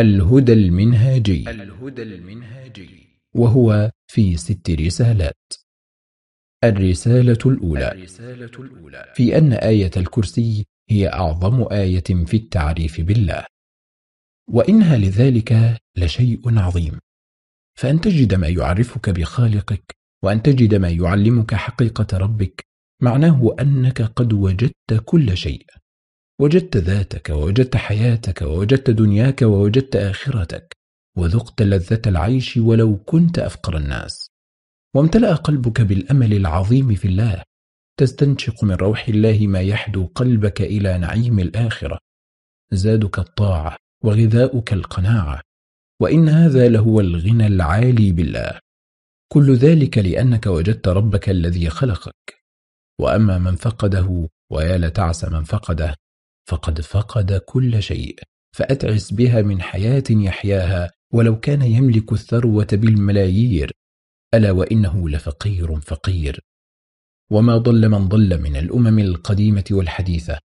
الهدى المنهاجي. الهدى المنهاجي. وهو في ست رسالات. الرسالة الأولى. الرسالة الأولى. في أن آية الكرسي هي أعظم آية في التعريف بالله. وإنها لذلك لشيء عظيم. فأن تجد ما يعرفك بخالقك وأن تجد ما يعلمك حقيقة ربك معناه أنك قد وجدت كل شيء. وجدت ذاتك ووجدت حياتك ووجدت دنياك ووجدت آخرتك وذقت لذة العيش ولو كنت أفقر الناس. وامتلأ قلبك بالأمل العظيم في الله تستنشق من روح الله ما يحدو قلبك إلى نعيم الآخرة. زادك الطاعة وغذاؤك القناعة وإن هذا لهو الغنى العالي بالله. كل ذلك لأنك وجدت ربك الذي خلقك. وأما من فقده ويا لتعس من فقده فقد فقد كل شيء فأتعس بها من حياة يحياها ولو كان يملك الثروة بالملايير ألا وإنه لفقير فقير. وما ضل من ضل من الأمم القديمة والحديثة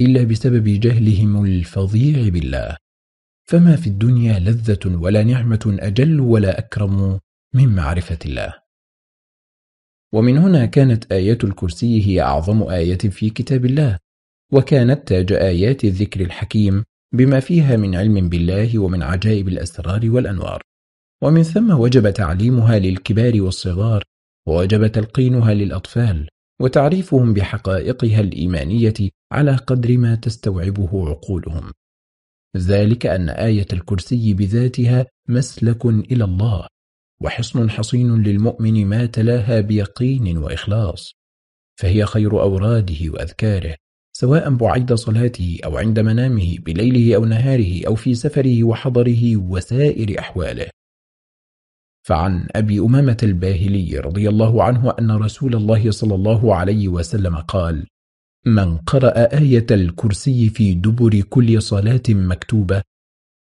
إلا بسبب جهلهم الفظيع بالله. فما في الدنيا لذة ولا نعمة أجل ولا أكرم من معرفة الله. ومن هنا كانت آية الكرسي هي أعظم آية في كتاب الله. وكانت تاج آيات الذكر الحكيم بما فيها من علم بالله ومن عجائب الأسرار والأنوار. ومن ثم وجب تعليمها للكبار والصغار ووجب تلقينها للأطفال وتعريفهم بحقائقها الإيمانية على قدر ما تستوعبه عقولهم. ذلك أن آية الكرسي بذاتها مسلك إلى الله وحصن حصين للمؤمن ما تلاها بيقين وإخلاص فهي خير أوراده وأذكاره. سواء بعيد صلاته أو عند منامه بليله أو نهاره أو في سفره وحضره وسائر أحواله. فعن أبي أمامة الباهلي رضي الله عنه أن رسول الله صلى الله عليه وسلم قال من قرأ آية الكرسي في دبر كل صلاة مكتوبة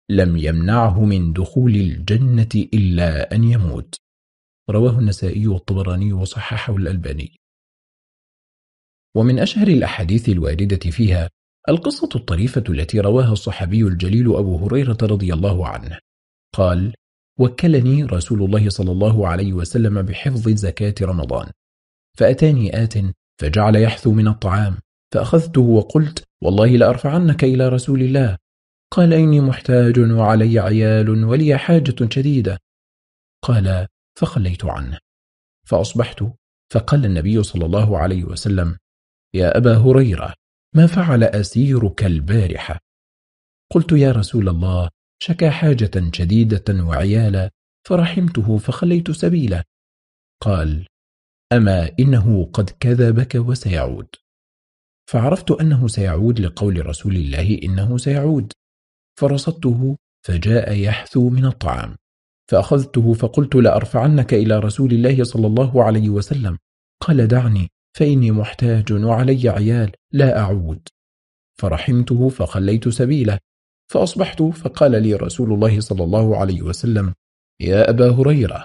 لم يمنعه من دخول الجنة إلا أن يموت. رواه النسائي والطبراني وصححه الألباني. ومن أشهر الأحاديث الواردة فيها القصة الطريفة التي رواها الصحابي الجليل أبو هريرة رضي الله عنه. قال وكلني رسول الله صلى الله عليه وسلم بحفظ زكاة رمضان. فأتاني آت فجعل يحثو من الطعام. فأخذته وقلت والله لأرفعنك إلى رسول الله. قال إني محتاج وعلي عيال ولي حاجة شديدة. قال فخليت عنه. فأصبحت فقال النبي صلى الله عليه وسلم يا أبا هريرة ما فعل أسيرك البارحة؟ قلت يا رسول الله شكا حاجة شديدة وعيالا فرحمته فخليت سبيله قال أما إنه قد كذبك وسيعود. فعرفت أنه سيعود لقول رسول الله إنه سيعود. فرصدته فجاء يحثو من الطعام. فأخذته فقلت لأرفعنك إلى رسول الله صلى الله عليه وسلم. قال دعني. فإني محتاج وعلي عيال لا أعود. فرحمته فخليت سبيله فأصبحت فقال لي رسول الله صلى الله عليه وسلم يا أبا هريرة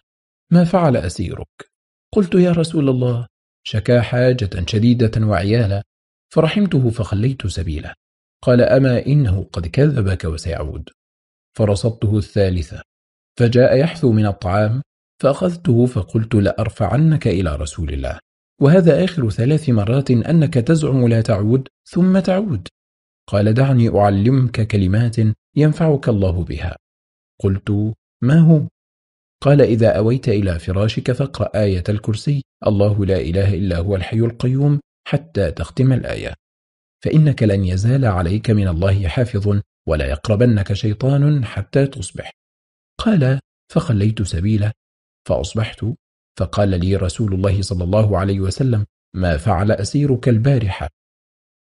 ما فعل أسيرك؟ قلت يا رسول الله شكا حاجة شديدة وعيالا. فرحمته فخليت سبيله. قال أما إنه قد كذبك وسيعود. فرصدته الثالثة فجاء يحثو من الطعام فأخذته فقلت لأرفعنك إلى رسول الله. وهذا آخر ثلاث مرات أنك تزعم لا تعود ثم تعود. قال دعني أعلمك كلمات ينفعك الله بها. قلت ما هو؟ قال إذا أويت إلى فراشك فاقرأ آية الكرسي. الله لا إله إلا هو الحي القيوم حتى تختم الآية. فإنك لن يزال عليك من الله حافظ ولا يقربنك شيطان حتى تصبح. قال فخليت سبيله فأصبحت فقال لي رسول الله صلى الله عليه وسلم ما فعل أسيرك البارحة؟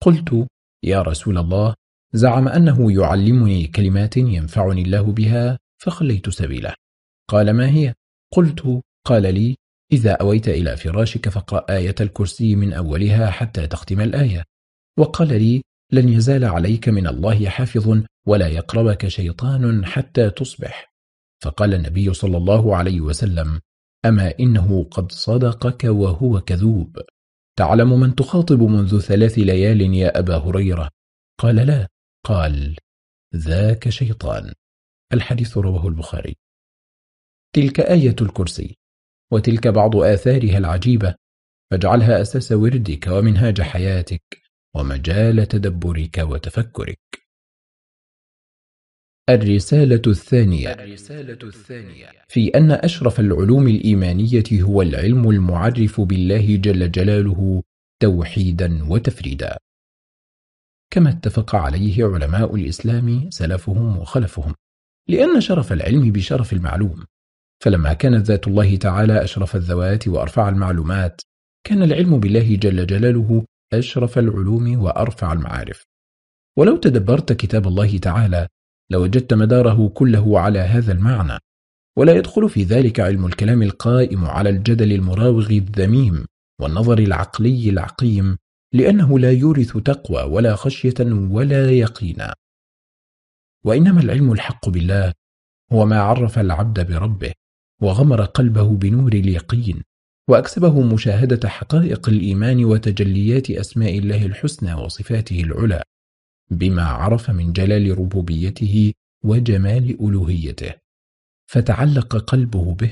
قلت يا رسول الله زعم أنه يعلمني كلمات ينفعني الله بها فخليت سبيله. قال ما هي؟ قلت قال لي إذا أويت إلى فراشك فاقرأ آية الكرسي من أولها حتى تختم الآية. وقال لي لن يزال عليك من الله حافظ ولا يقربك شيطان حتى تصبح. فقال النبي صلى الله عليه وسلم أما إنه قد صدقك وهو كذوب. تعلم من تخاطب منذ ثلاث ليال يا أبا هريرة. قال لا. قال ذاك شيطان. الحديث رواه البخاري. تلك آية الكرسي. وتلك بعض آثارها العجيبة. فاجعلها أساس وردك ومنهاج حياتك ومجال تدبرك وتفكرك. الرسالة الثانية. الرسالة الثانية في أن أشرف العلوم الإيمانية هو العلم المعرف بالله جل جلاله توحيدا وتفريدا. كما اتفق عليه علماء الإسلام سلفهم وخلفهم. لأن شرف العلم بشرف المعلوم. فلما كانت ذات الله تعالى أشرف الذوات وأرفع المعلومات كان العلم بالله جل جلاله أشرف العلوم وأرفع المعارف. ولو تدبرت كتاب الله تعالى لوجدت مداره كله على هذا المعنى. ولا يدخل في ذلك علم الكلام القائم على الجدل المراوغ الذميم والنظر العقلي العقيم لأنه لا يورث تقوى ولا خشية ولا يقينا وإنما العلم الحق بالله هو ما عرف العبد بربه وغمر قلبه بنور اليقين وأكسبه مشاهدة حقائق الإيمان وتجليات أسماء الله الحسنى وصفاته العلى. بما عرف من جلال ربوبيته وجمال ألوهيته. فتعلق قلبه به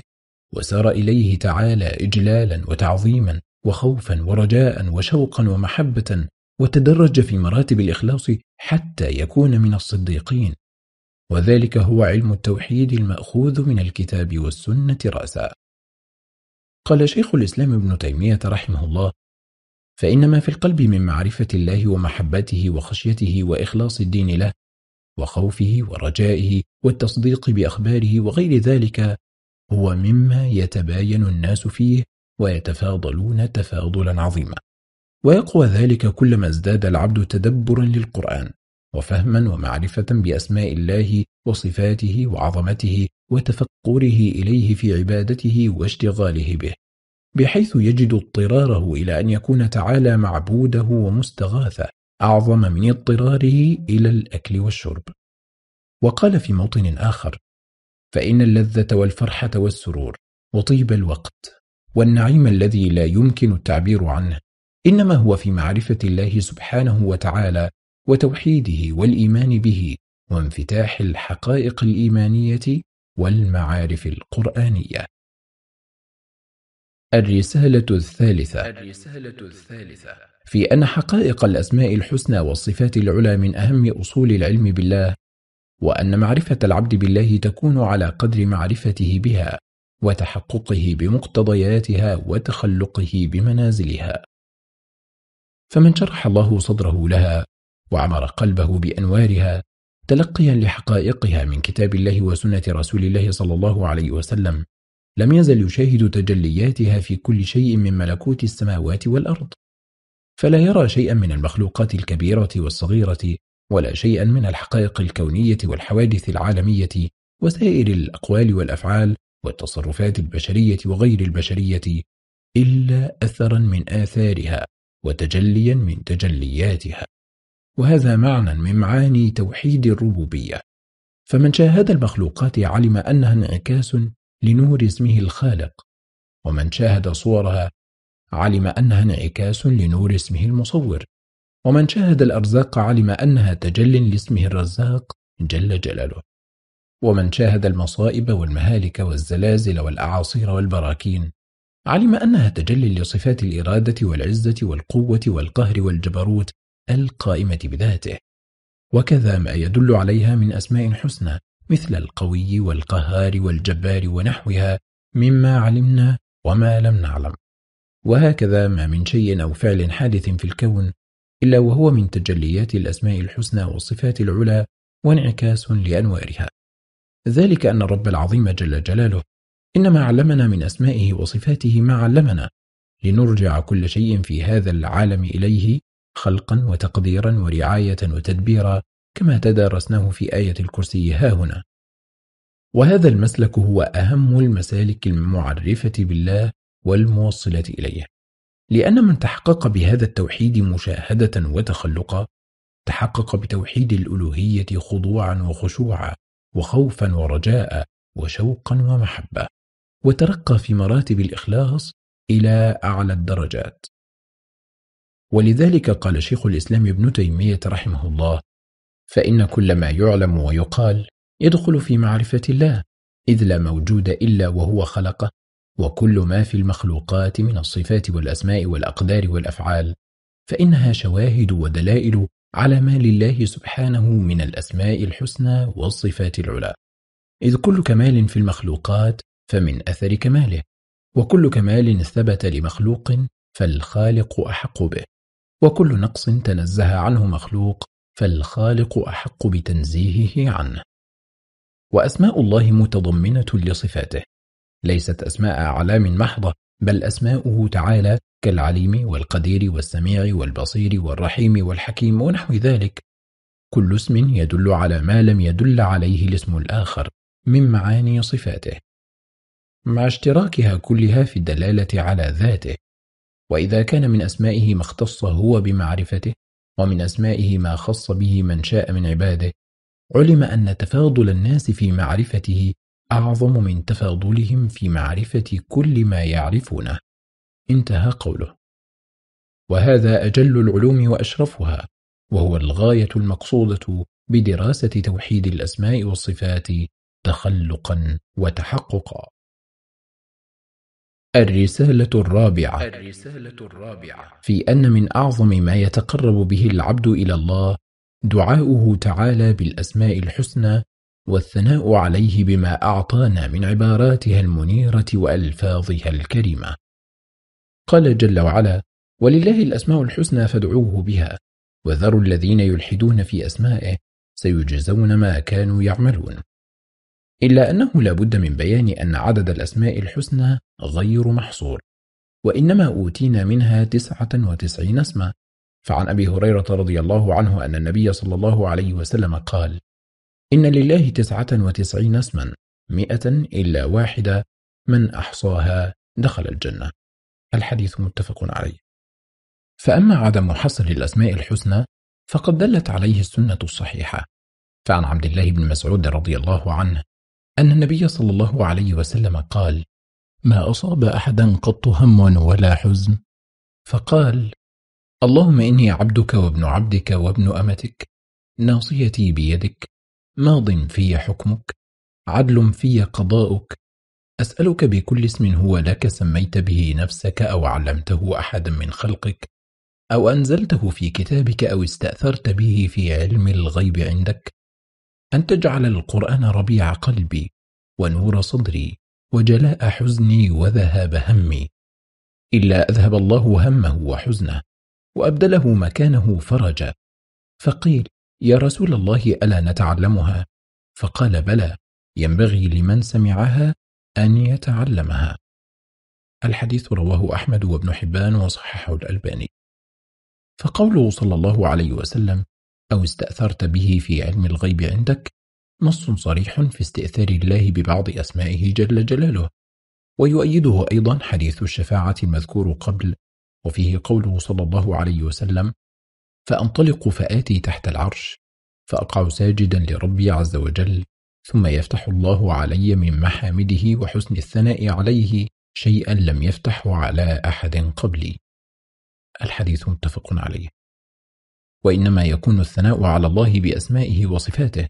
وسار إليه تعالى إجلالا وتعظيما وخوفا ورجاء وشوقا ومحبة وتدرج في مراتب الإخلاص حتى يكون من الصديقين. وذلك هو علم التوحيد المأخوذ من الكتاب والسنة رأسا. قال شيخ الإسلام ابن تيمية رحمه الله فإن ما في القلب من معرفة الله ومحبته وخشيته وإخلاص الدين له وخوفه ورجائه والتصديق بأخباره وغير ذلك هو مما يتباين الناس فيه ويتفاضلون تفاضلا عظيما. ويقوى ذلك كلما ازداد العبد تدبرا للقرآن وفهما ومعرفة بأسماء الله وصفاته وعظمته وتفقره إليه في عبادته واشتغاله به. بحيث يجد اضطراره إلى أن يكون تعالى معبوده ومستغاثة أعظم من اضطراره إلى الأكل والشرب. وقال في موطن آخر فإن اللذة والفرحة والسرور وطيب الوقت والنعيم الذي لا يمكن التعبير عنه إنما هو في معرفة الله سبحانه وتعالى وتوحيده والإيمان به وانفتاح الحقائق الإيمانية والمعارف القرآنية. الرسالة الثالثة. الرسالة الثالثة. في أن حقائق الأسماء الحسنى والصفات العلى من أهم أصول العلم بالله وأن معرفة العبد بالله تكون على قدر معرفته بها وتحققه بمقتضياتها وتخلقه بمنازلها. فمن شرح الله صدره لها وعمر قلبه بأنوارها تلقيا لحقائقها من كتاب الله وسنة رسول الله صلى الله عليه وسلم لم يزل يشاهد تجلياتها في كل شيء من ملكوت السماوات والأرض. فلا يرى شيئا من المخلوقات الكبيرة والصغيرة ولا شيئا من الحقائق الكونية والحوادث العالمية وسائر الأقوال والأفعال والتصرفات البشرية وغير البشرية إلا أثرا من آثارها وتجليا من تجلياتها. وهذا معنى من معاني توحيد الربوبية. فمن شاهد المخلوقات علم أنها انعكاس لنور اسمه الخالق. ومن شاهد صورها علم أنها انعكاس لنور اسمه المصور. ومن شاهد الأرزاق علم أنها تجل لاسمه الرزاق جل جلاله. ومن شاهد المصائب والمهالك والزلازل والأعاصير والبراكين علم أنها تجل لصفات الإرادة والعزة والقوة والقهر والجبروت القائمة بذاته. وكذا ما يدل عليها من أسماء حسنى. مثل القوي والقهار والجبار ونحوها مما علمنا وما لم نعلم. وهكذا ما من شيء أو فعل حادث في الكون إلا وهو من تجليات الأسماء الحسنى والصفات العلى وانعكاس لأنوارها. ذلك أن الرب العظيم جل جلاله إنما علمنا من أسمائه وصفاته ما علمنا. لنرجع كل شيء في هذا العالم إليه خلقا وتقديرا ورعاية وتدبيرا كما تدارسناه في آية الكرسي ها هنا. وهذا المسلك هو أهم المسالك المعرفة بالله والموصلة إليه. لأن من تحقق بهذا التوحيد مشاهدة وتخلقا تحقق بتوحيد الألوهية خضوعا وخشوعا وخوفا ورجاء وشوقا ومحبة وترقى في مراتب الإخلاص إلى أعلى الدرجات. ولذلك قال شيخ الإسلام ابن تيمية رحمه الله فإن كل ما يعلم ويقال يدخل في معرفة الله إذ لا موجود إلا وهو خلقه وكل ما في المخلوقات من الصفات والأسماء والأقدار والأفعال. فإنها شواهد ودلائل على ما لله سبحانه من الأسماء الحسنى والصفات العلى. إذ كل كمال في المخلوقات فمن أثر كماله وكل كمال ثبت لمخلوق فالخالق أحق به وكل نقص تنزه عنه مخلوق فالخالق أحق بتنزيهه عنه. وأسماء الله متضمنة لصفاته. ليست أسماء أعلام محضة بل أسماؤه تعالى كالعليم والقدير والسميع والبصير والرحيم والحكيم ونحو ذلك. كل اسم يدل على ما لم يدل عليه الاسم الآخر من معاني صفاته. مع اشتراكها كلها في الدلالة على ذاته. وإذا كان من أسمائه ما اختص هو بمعرفته ومن أسمائه ما خص به من شاء من عباده. علم أن تفاضل الناس في معرفته أعظم من تفاضلهم في معرفة كل ما يعرفونه. انتهى قوله. وهذا أجل العلوم وأشرفها وهو الغاية المقصودة بدراسة توحيد الأسماء والصفات تخلقا وتحققا. الرسالة الرابعة. الرسالة الرابعة في أن من أعظم ما يتقرب به العبد إلى الله دعاؤه تعالى بالأسماء الحسنى والثناء عليه بما أعطانا من عباراتها المنيرة وألفاظها الكريمة. قال جل وعلا ولله الأسماء الحسنى فادعوه بها وذروا الذين يلحدون في أسمائه سيجزون ما كانوا يعملون. إلا أنه لا بد من بيان أن عدد الأسماء الحسنى غير محصور وإنما أوتينا منها تسعة وتسعين اسما. فعن أبي هريرة رضي الله عنه أن النبي صلى الله عليه وسلم قال إن لله تسعة وتسعين اسما مئة إلا واحدة من أحصاها دخل الجنة. الحديث متفق عليه. فأما عدم حصر الأسماء الحسنى فقد دلت عليه السنة الصحيحة. فعن عبد الله بن مسعود رضي الله عنه أن النبي صلى الله عليه وسلم قال ما أصاب أحدا قط هم ولا حزن؟ فقال اللهم إني عبدك وابن عبدك وابن أمتك ناصيتي بيدك ماض في حكمك عدل في قضاؤك أسألك بكل اسم هو لك سميت به نفسك أو علمته أحدا من خلقك أو أنزلته في كتابك أو استأثرت به في علم الغيب عندك أن تجعل القرآن ربيع قلبي ونور صدري وجلاء حزني وذهاب همي. إلا أذهب الله همه وحزنه وأبدله مكانه فرجا. فقيل يا رسول الله ألا نتعلمها؟ فقال بلى ينبغي لمن سمعها أن يتعلمها. الحديث رواه أحمد وابن حبان وصححه الألباني. فقوله صلى الله عليه وسلم أو استأثرت به في علم الغيب عندك نص صريح في استئثار الله ببعض أسمائه جل جلاله. ويؤيده أيضا حديث الشفاعة المذكور قبل وفيه قوله صلى الله عليه وسلم فأنطلق فآتي تحت العرش فأقع ساجدا لربي عز وجل ثم يفتح الله علي من محامده وحسن الثناء عليه شيئا لم يفتحه على أحد قبلي. الحديث متفق عليه. وإنما يكون الثناء على الله بأسمائه وصفاته.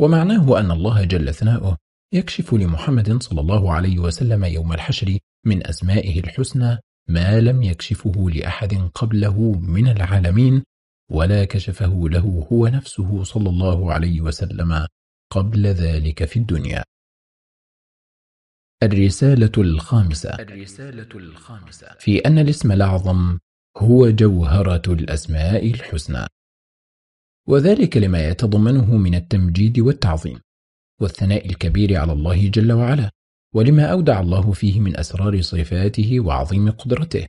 ومعناه أن الله جل ثناؤه يكشف لمحمد صلى الله عليه وسلم يوم الحشر من أسمائه الحسنى ما لم يكشفه لأحد قبله من العالمين ولا كشفه له هو نفسه صلى الله عليه وسلم قبل ذلك في الدنيا. الرسالة الخامسة. الرسالة الخامسة. في أن الاسم الأعظم هو جوهرة الأسماء الحسنى. وذلك لما يتضمنه من التمجيد والتعظيم والثناء الكبير على الله جل وعلا ولما أودع الله فيه من أسرار صفاته وعظيم قدرته.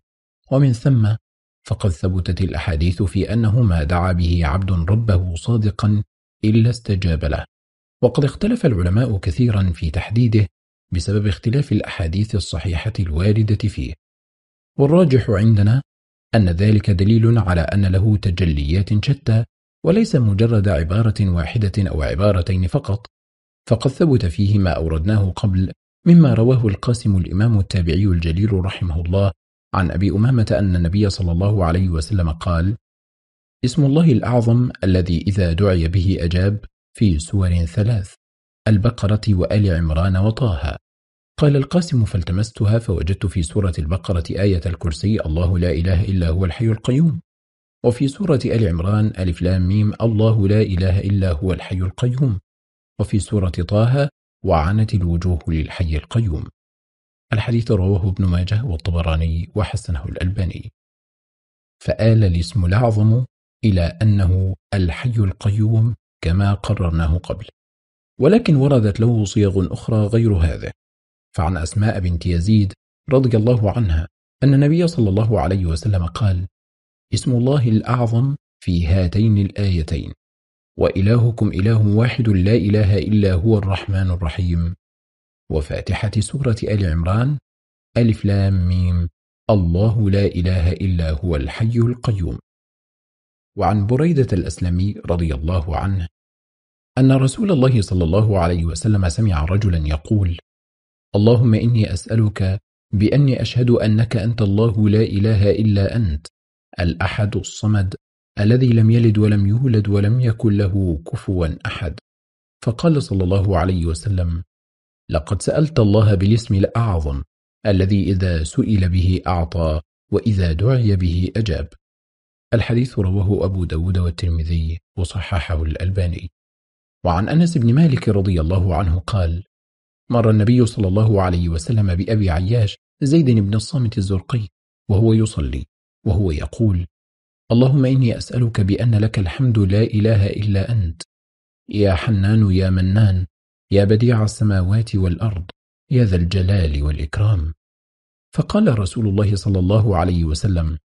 ومن ثم فقد ثبتت الأحاديث في أنه ما دعا به عبد ربه صادقا إلا استجاب له. وقد اختلف العلماء كثيرا في تحديده بسبب اختلاف الأحاديث الصحيحة الواردة فيه. والراجح عندنا أن ذلك دليل على أن له تجليات شتى وليس مجرد عبارة واحدة أو عبارتين فقط فقد ثبت فيه ما أوردناه قبل مما رواه القاسم الإمام التابعي الجليل رحمه الله عن أبي أمامة أن النبي صلى الله عليه وسلم قال اسم الله الأعظم الذي إذا دعي به أجاب في سور ثلاث البقرة وآل عمران وطه. قال القاسم فالتمستها فوجدت في سورة البقرة آية الكرسي الله لا إله إلا هو الحي القيوم. وفي سورة آل عمران ألف لام ميم الله لا إله إلا هو الحي القيوم. وفي سورة طه وعنت الوجوه للحي القيوم. الحديث رواه ابن ماجه والطبراني وحسنه الألباني. فآل الاسم الأعظم إلى أنه الحي القيوم كما قررناه قبل. ولكن وردت له صيغ أخرى غير هذه. فعن أسماء بنت يزيد رضي الله عنها أن النبي صلى الله عليه وسلم قال اسم الله الأعظم في هاتين الآيتين وإلهكم إله واحد لا إله إلا هو الرحمن الرحيم. وفاتحة سورة آل عمران ألف لام ميم الله لا إله إلا هو الحي القيوم. وعن بريدة الأسلمي رضي الله عنه أن رسول الله صلى الله عليه وسلم سمع رجلا يقول اللهم إني أسألك بأني أشهد أنك أنت الله لا إله إلا أنت الأحد الصمد الذي لم يلد ولم يولد ولم يكن له كفوا أحد. فقال صلى الله عليه وسلم لقد سألت الله بالاسم الأعظم الذي إذا سئل به أعطى وإذا دعي به أجاب. الحديث رواه أبو داود والترمذي وصححه الألباني. وعن أنس بن مالك رضي الله عنه قال مر النبي صلى الله عليه وسلم بأبي عياش زيد بن الصامت الزرقي وهو يصلي وهو يقول اللهم إني أسألك بأن لك الحمد لا إله إلا أنت يا حنان يا منان يا بديع السماوات والأرض يا ذا الجلال والإكرام. فقال رسول الله صلى الله عليه وسلم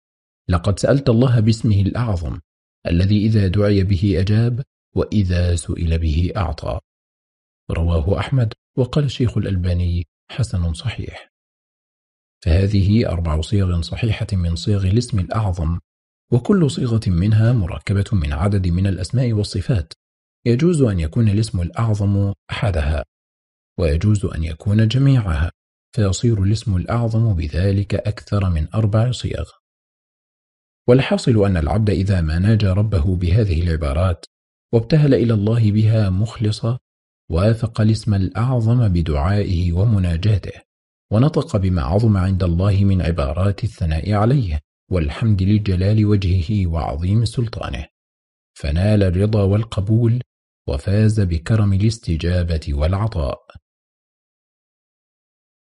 لقد سألت الله باسمه الأعظم الذي إذا دعي به أجاب وإذا سئل به أعطى. رواه أحمد. وقال الشيخ الألباني حسن صحيح. فهذه أربع صيغ صحيحة من صيغ الاسم الأعظم وكل صيغة منها مركبة من عدد من الأسماء والصفات. يجوز أن يكون الاسم الأعظم أحدها ويجوز أن يكون جميعها فيصير الاسم الأعظم بذلك أكثر من أربع صيغ. والحاصل أن العبد إذا ما ناجى ربه بهذه العبارات وابتهل إلى الله بها مخلصا وافق الاسم الأعظم بدعائه ومناجاته ونطق بما عظم عند الله من عبارات الثناء عليه والحمد لجلال وجهه وعظيم سلطانه. فنال الرضا والقبول وفاز بكرم الاستجابة والعطاء.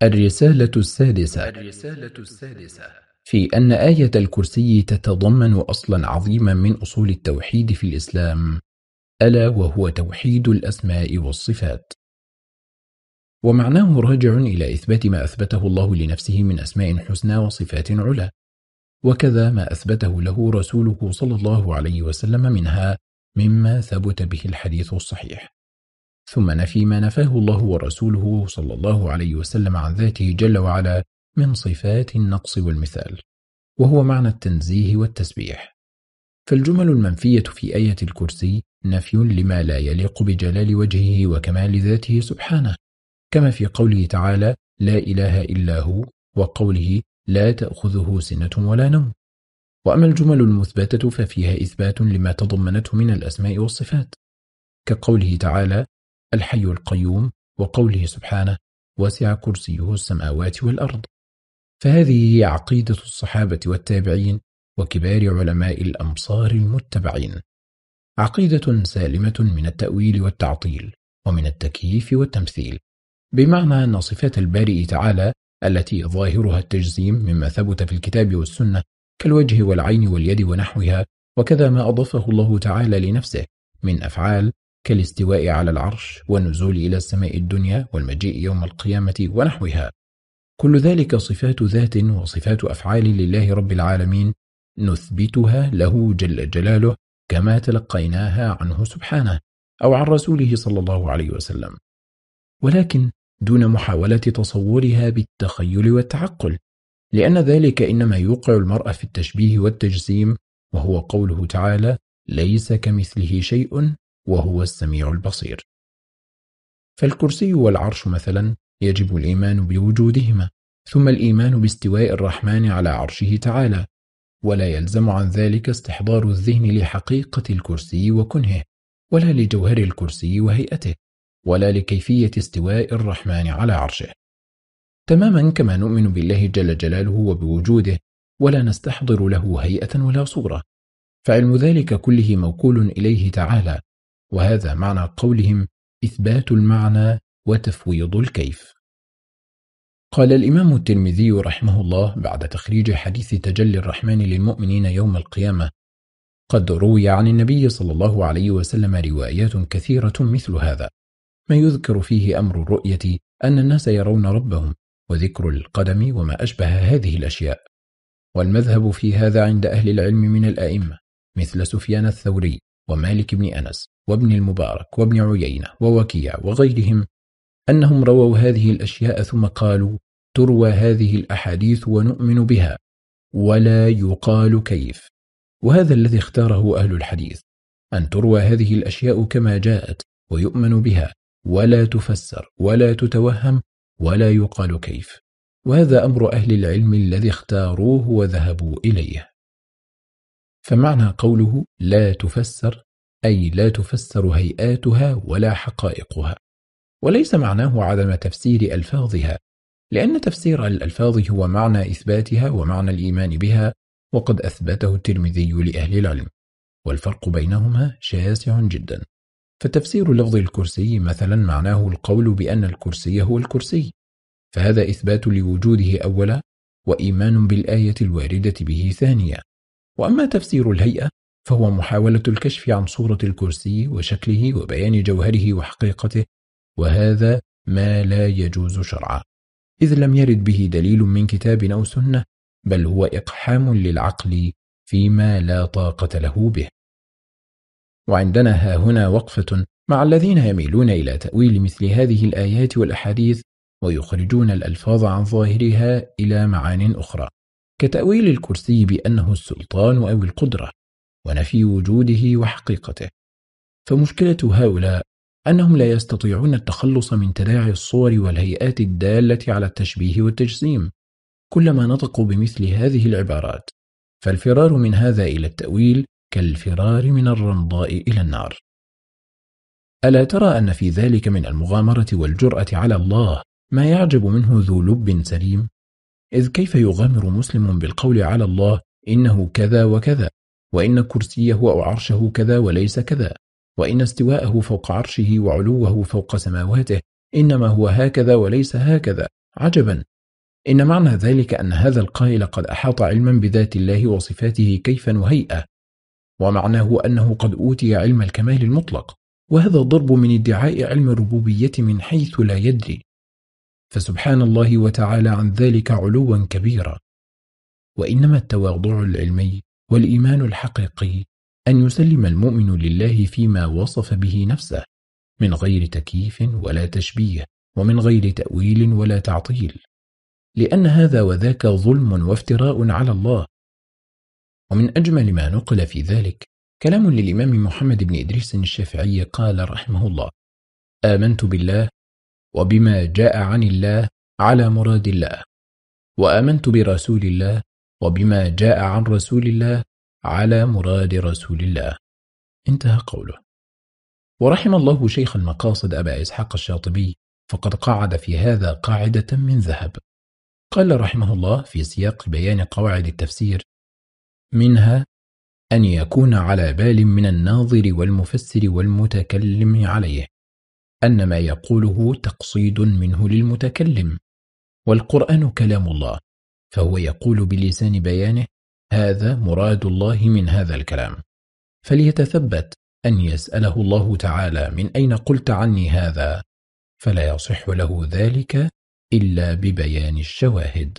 الرسالة السادسة. الرسالة السادسة. في أن آية الكرسي تتضمن أصلا عظيما من أصول التوحيد في الإسلام. ألا وهو توحيد الأسماء والصفات. ومعناه راجع إلى إثبات ما أثبته الله لنفسه من أسماء حسنى وصفات علا. وكذا ما أثبته له رسوله صلى الله عليه وسلم منها مما ثبت به الحديث الصحيح. ثم نفي ما نفاه الله ورسوله صلى الله عليه وسلم عن ذاته جل وعلا من صفات النقص والمثال. وهو معنى التنزيه والتسبيح. فالجمل المنفية في آية الكرسي نفي لما لا يليق بجلال وجهه وكمال ذاته سبحانه. كما في قوله تعالى لا إله إلا هو وقوله لا تأخذه سنة ولا نوم وأما الجمل المثبتة ففيها إثبات لما تضمنته من الأسماء والصفات. كقوله تعالى الحي القيوم وقوله سبحانه وسع كرسيه السماوات والأرض فهذه هي عقيدة الصحابة والتابعين وكبار علماء الأمصار المتبعين. عقيدة سالمة من التأويل والتعطيل ومن التكييف والتمثيل بمعنى أن صفات البارئ تعالى التي ظاهرها التجزيم مما ثبت في الكتاب والسنة كالوجه والعين واليد ونحوها وكذا ما أضافه الله تعالى لنفسه من أفعال كالاستواء على العرش والنزول إلى السماء الدنيا والمجيء يوم القيامة ونحوها. كل ذلك صفات ذات وصفات أفعال لله رب العالمين نثبتها له جل جلاله كما تلقيناها عنه سبحانه أو عن رسوله صلى الله عليه وسلم. ولكن دون محاولة تصورها بالتخيل والتعقل لأن ذلك إنما يوقع المرء في التشبيه والتجسيم وهو قوله تعالى ليس كمثله شيء وهو السميع البصير فالكرسي والعرش مثلا يجب الإيمان بوجودهما ثم الإيمان باستواء الرحمن على عرشه تعالى ولا يلزم عن ذلك استحضار الذهن لحقيقة الكرسي وكنهه ولا لجوهر الكرسي وهيئته ولا لكيفية استواء الرحمن على عرشه. تماما كما نؤمن بالله جل جلاله وبوجوده ولا نستحضر له هيئة ولا صورة. فعلم ذلك كله موكول إليه تعالى وهذا معنى قولهم إثبات المعنى وتفويض الكيف. قال الإمام الترمذي رحمه الله بعد تخريج حديث تجلي الرحمن للمؤمنين يوم القيامة قد روي عن النبي صلى الله عليه وسلم روايات كثيرة مثل هذا. ما يذكر فيه أمر الرؤية أن الناس يرون ربهم وذكر القدم وما أشبه هذه الأشياء. والمذهب في هذا عند أهل العلم من الآئمة مثل سفيان الثوري ومالك بن أنس وابن المبارك وابن عيينة ووكيع وغيرهم أنهم رووا هذه الأشياء ثم قالوا تروى هذه الأحاديث ونؤمن بها ولا يقال كيف. وهذا الذي اختاره أهل الحديث أن تروى هذه الأشياء كما جاءت ويؤمن بها ولا تفسر ولا تتوهم ولا يقال كيف. وهذا أمر أهل العلم الذي اختاروه وذهبوا إليه. فمعنى قوله لا تفسر أي لا تفسر هيئاتها ولا حقائقها. وليس معناه عدم تفسير ألفاظها لأن تفسير الألفاظ هو معنى إثباتها ومعنى الإيمان بها وقد أثبته الترمذي لأهل العلم والفرق بينهما شاسع جدا. فتفسير لفظ الكرسي مثلا معناه القول بأن الكرسي هو الكرسي فهذا إثبات لوجوده أولا وإيمان بالآية الواردة به ثانيا. وأما تفسير الهيئة فهو محاولة الكشف عن صورة الكرسي وشكله وبيان جوهره وحقيقته وهذا ما لا يجوز شرعا إذ لم يرد به دليل من كتاب أو سنة بل هو إقحام للعقل فيما لا طاقة له به. وعندنا ها هنا وقفة مع الذين يميلون إلى تأويل مثل هذه الآيات والأحاديث ويخرجون الألفاظ عن ظاهرها إلى معان أخرى كتأويل الكرسي بأنه السلطان أو القدرة ونفي وجوده وحقيقته. فمشكلة هؤلاء أنهم لا يستطيعون التخلص من تداعي الصور والهيئات الدالة على التشبيه والتجسيم كلما نطقوا بمثل هذه العبارات. فالفرار من هذا إلى التأويل كالفرار من الرمضاء إلى النار. ألا ترى أن في ذلك من المغامرة والجرأة على الله ما يعجب منه ذو لب سليم؟ إذ كيف يغامر مسلم بالقول على الله إنه كذا وكذا وإن كرسيه أو عرشه كذا وليس كذا؟ وإن استواءه فوق عرشه وعلوه فوق سماواته إنما هو هكذا وليس هكذا. عجبا. إن معنى ذلك أن هذا القائل قد أحاط علما بذات الله وصفاته كيفا وهيئة ومعناه أنه قد أوتي علم الكمال المطلق وهذا ضرب من ادعاء علم الربوبية من حيث لا يدري. فسبحان الله وتعالى عن ذلك علوا كبيرا. وإنما التواضع العلمي والإيمان الحقيقي أن يسلم المؤمن لله فيما وصف به نفسه من غير تكييف ولا تشبيه ومن غير تأويل ولا تعطيل. لأن هذا وذاك ظلم وافتراء على الله. ومن أجمل ما نقل في ذلك كلام للإمام محمد بن إدريس الشافعي قال رحمه الله آمنت بالله وبما جاء عن الله على مراد الله وآمنت برسول الله وبما جاء عن رسول الله على مراد رسول الله. انتهى قوله. ورحم الله شيخ المقاصد أبا إسحاق الشاطبي فقد قعد في هذا قاعدة من ذهب. قال رحمه الله في سياق بيان قواعد التفسير منها أن يكون على بال من الناظر والمفسر والمتكلم عليه أن ما يقوله تقصيد منه للمتكلم والقرآن كلام الله فهو يقول بلسان بيانه هذا مراد الله من هذا الكلام. فليتثبت أن يسأله الله تعالى من أين قلت عني هذا فلا يصح له ذلك إلا ببيان الشواهد.